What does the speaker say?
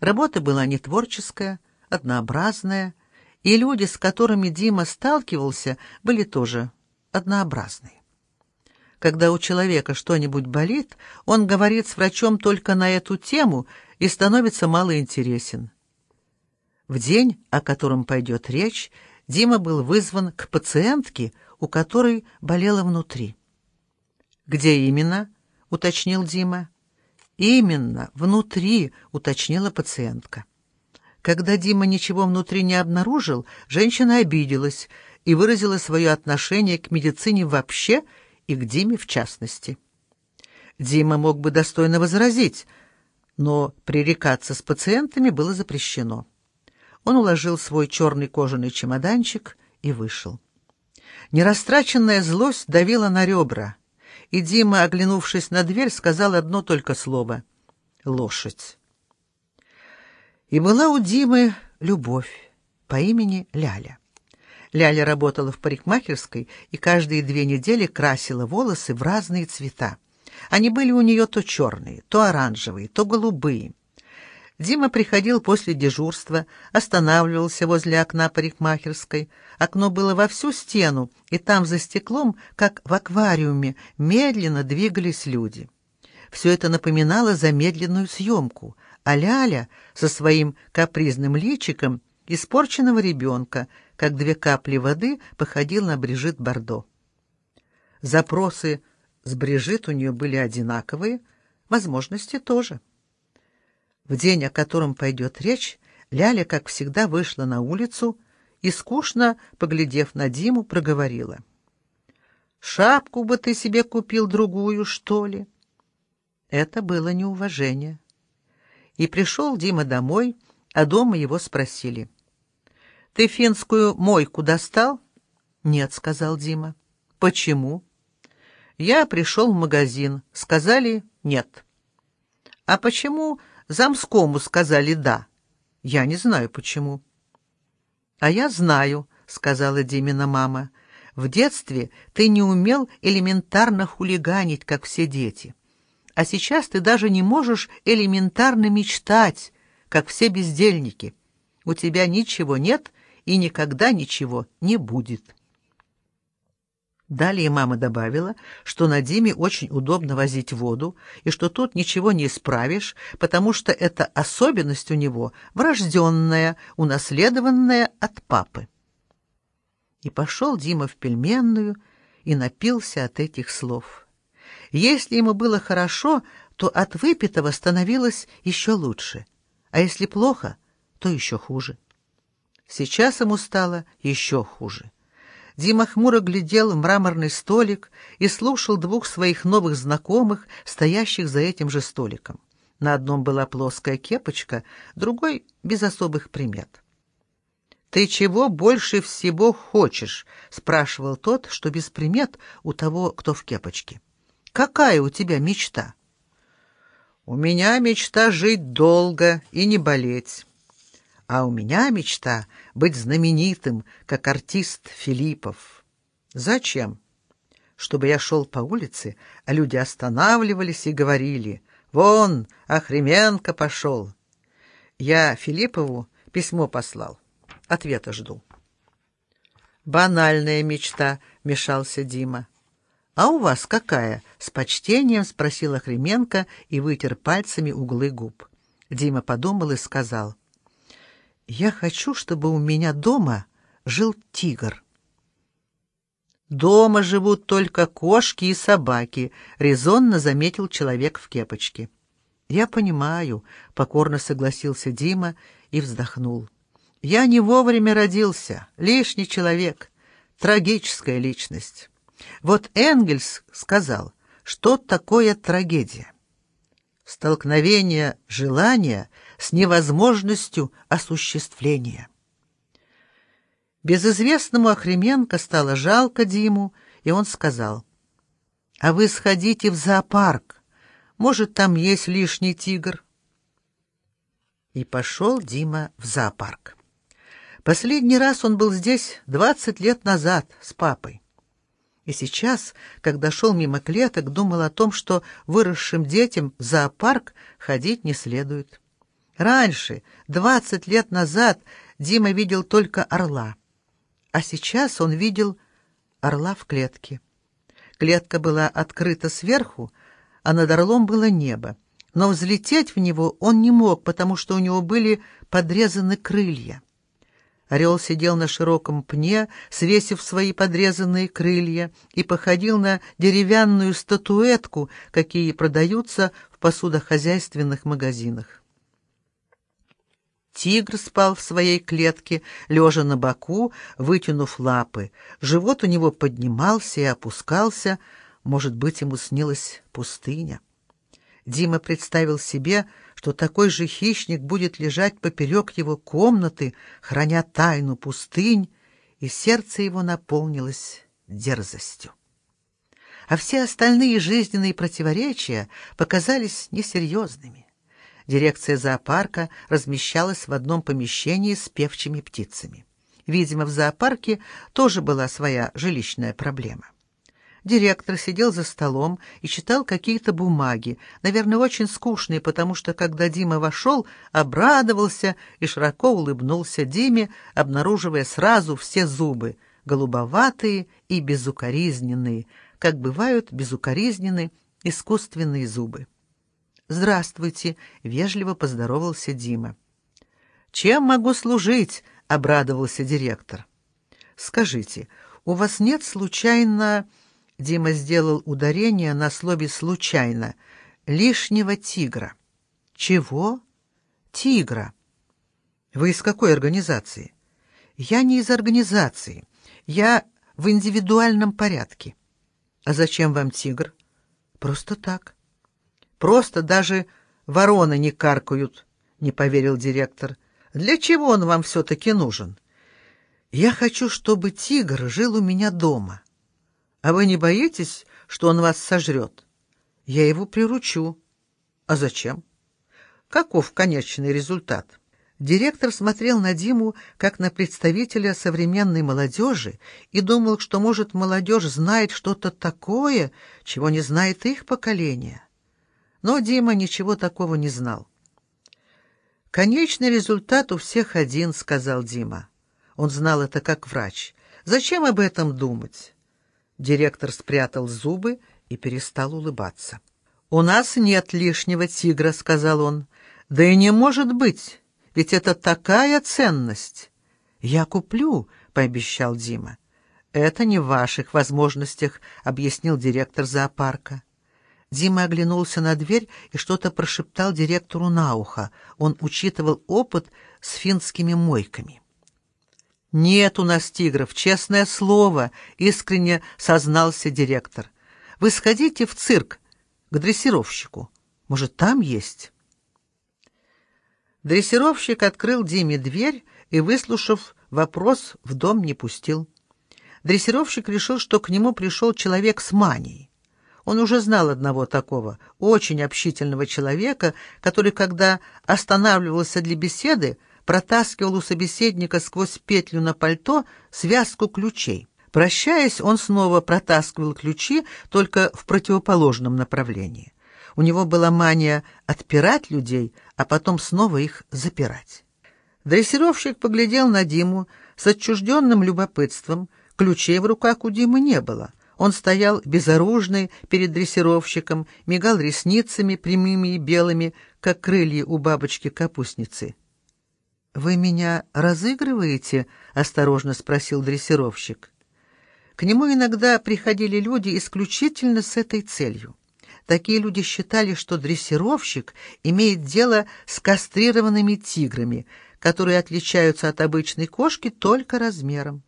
Работа была не творческая, однообразная, и люди, с которыми Дима сталкивался, были тоже однообразные. Когда у человека что-нибудь болит, он говорит с врачом только на эту тему и становится малоинтересен. В день, о котором пойдет речь, Дима был вызван к пациентке, у которой болело внутри. «Где именно?» — уточнил Дима. «Именно, внутри», — уточнила пациентка. Когда Дима ничего внутри не обнаружил, женщина обиделась и выразила свое отношение к медицине вообще и к Диме в частности. Дима мог бы достойно возразить, но пререкаться с пациентами было запрещено. Он уложил свой черный кожаный чемоданчик и вышел. Нерастраченная злость давила на ребра, и Дима, оглянувшись на дверь, сказал одно только слово — «лошадь». И была у Димы любовь по имени Ляля. Ляля работала в парикмахерской и каждые две недели красила волосы в разные цвета. Они были у нее то черные, то оранжевые, то голубые. Дима приходил после дежурства, останавливался возле окна парикмахерской. Окно было во всю стену, и там за стеклом, как в аквариуме, медленно двигались люди. Все это напоминало замедленную съемку, а Ляля со своим капризным личиком испорченного ребенка, как две капли воды, походил на Брижит Бардо. Запросы с Брижит у нее были одинаковые, возможности тоже. В день, о котором пойдет речь, Ляля, как всегда, вышла на улицу и, скучно, поглядев на Диму, проговорила. «Шапку бы ты себе купил другую, что ли?» Это было неуважение. И пришел Дима домой, а дома его спросили. «Ты финскую мойку достал?» «Нет», — сказал Дима. «Почему?» «Я пришел в магазин. Сказали «нет». «А почему Замскому сказали «да». Я не знаю, почему. «А я знаю», — сказала Димина мама. «В детстве ты не умел элементарно хулиганить, как все дети. А сейчас ты даже не можешь элементарно мечтать, как все бездельники. У тебя ничего нет и никогда ничего не будет». Далее мама добавила, что на Диме очень удобно возить воду, и что тут ничего не исправишь, потому что эта особенность у него врожденная, унаследованная от папы. И пошел Дима в пельменную и напился от этих слов. Если ему было хорошо, то от выпитого становилось еще лучше, а если плохо, то еще хуже. Сейчас ему стало еще хуже. Дима хмуро глядел в мраморный столик и слушал двух своих новых знакомых, стоящих за этим же столиком. На одном была плоская кепочка, другой — без особых примет. «Ты чего больше всего хочешь?» — спрашивал тот, что без примет у того, кто в кепочке. «Какая у тебя мечта?» «У меня мечта жить долго и не болеть». А у меня мечта — быть знаменитым, как артист Филиппов. Зачем? Чтобы я шел по улице, а люди останавливались и говорили «Вон, Охременко пошел». Я Филиппову письмо послал. Ответа жду. «Банальная мечта», — мешался Дима. «А у вас какая?» — с почтением спросил Охременко и вытер пальцами углы губ. Дима подумал и сказал. Я хочу, чтобы у меня дома жил тигр. Дома живут только кошки и собаки, резонно заметил человек в кепочке. Я понимаю, покорно согласился Дима и вздохнул. Я не вовремя родился, лишний человек, трагическая личность. Вот Энгельс сказал, что такое трагедия. Столкновение желания с невозможностью осуществления. Безызвестному Охременко стало жалко Диму, и он сказал, «А вы сходите в зоопарк, может, там есть лишний тигр?» И пошел Дима в зоопарк. Последний раз он был здесь двадцать лет назад с папой. И сейчас, когда шел мимо клеток, думал о том, что выросшим детям в зоопарк ходить не следует. Раньше, двадцать лет назад, Дима видел только орла, а сейчас он видел орла в клетке. Клетка была открыта сверху, а над орлом было небо. Но взлететь в него он не мог, потому что у него были подрезаны крылья. Орел сидел на широком пне, свесив свои подрезанные крылья, и походил на деревянную статуэтку, какие продаются в посудохозяйственных магазинах. Тигр спал в своей клетке, лежа на боку, вытянув лапы. Живот у него поднимался и опускался, может быть, ему снилась пустыня. Дима представил себе, что такой же хищник будет лежать поперек его комнаты, храня тайну пустынь, и сердце его наполнилось дерзостью. А все остальные жизненные противоречия показались несерьезными. Дирекция зоопарка размещалась в одном помещении с певчими птицами. Видимо, в зоопарке тоже была своя жилищная проблема. Директор сидел за столом и читал какие-то бумаги, наверное, очень скучные, потому что, когда Дима вошел, обрадовался и широко улыбнулся Диме, обнаруживая сразу все зубы, голубоватые и безукоризненные, как бывают безукоризненные искусственные зубы. «Здравствуйте», — вежливо поздоровался Дима. «Чем могу служить?» — обрадовался директор. «Скажите, у вас нет случайно...» Дима сделал ударение на слове «случайно». «Лишнего тигра». «Чего?» «Тигра». «Вы из какой организации?» «Я не из организации. Я в индивидуальном порядке». «А зачем вам тигр?» «Просто так». «Просто даже вороны не каркают», — не поверил директор. «Для чего он вам все-таки нужен?» «Я хочу, чтобы тигр жил у меня дома». А вы не боитесь, что он вас сожрет? Я его приручу. А зачем? Каков конечный результат? Директор смотрел на Диму как на представителя современной молодежи и думал, что, может, молодежь знает что-то такое, чего не знает их поколение. Но Дима ничего такого не знал. «Конечный результат у всех один», — сказал Дима. Он знал это как врач. «Зачем об этом думать?» Директор спрятал зубы и перестал улыбаться. «У нас нет лишнего тигра», — сказал он. «Да и не может быть, ведь это такая ценность». «Я куплю», — пообещал Дима. «Это не в ваших возможностях», — объяснил директор зоопарка. Дима оглянулся на дверь и что-то прошептал директору на ухо. Он учитывал опыт с финскими мойками. «Нет у нас тигров, честное слово», — искренне сознался директор. «Вы сходите в цирк к дрессировщику. Может, там есть?» Дрессировщик открыл Диме дверь и, выслушав вопрос, в дом не пустил. Дрессировщик решил, что к нему пришел человек с манией. Он уже знал одного такого, очень общительного человека, который, когда останавливался для беседы, протаскивал у собеседника сквозь петлю на пальто связку ключей. Прощаясь, он снова протаскивал ключи, только в противоположном направлении. У него была мания отпирать людей, а потом снова их запирать. Дрессировщик поглядел на Диму с отчужденным любопытством. Ключей в руках у Димы не было. Он стоял безоружный перед дрессировщиком, мигал ресницами прямыми и белыми, как крылья у бабочки-капустницы. «Вы меня разыгрываете?» — осторожно спросил дрессировщик. К нему иногда приходили люди исключительно с этой целью. Такие люди считали, что дрессировщик имеет дело с кастрированными тиграми, которые отличаются от обычной кошки только размером.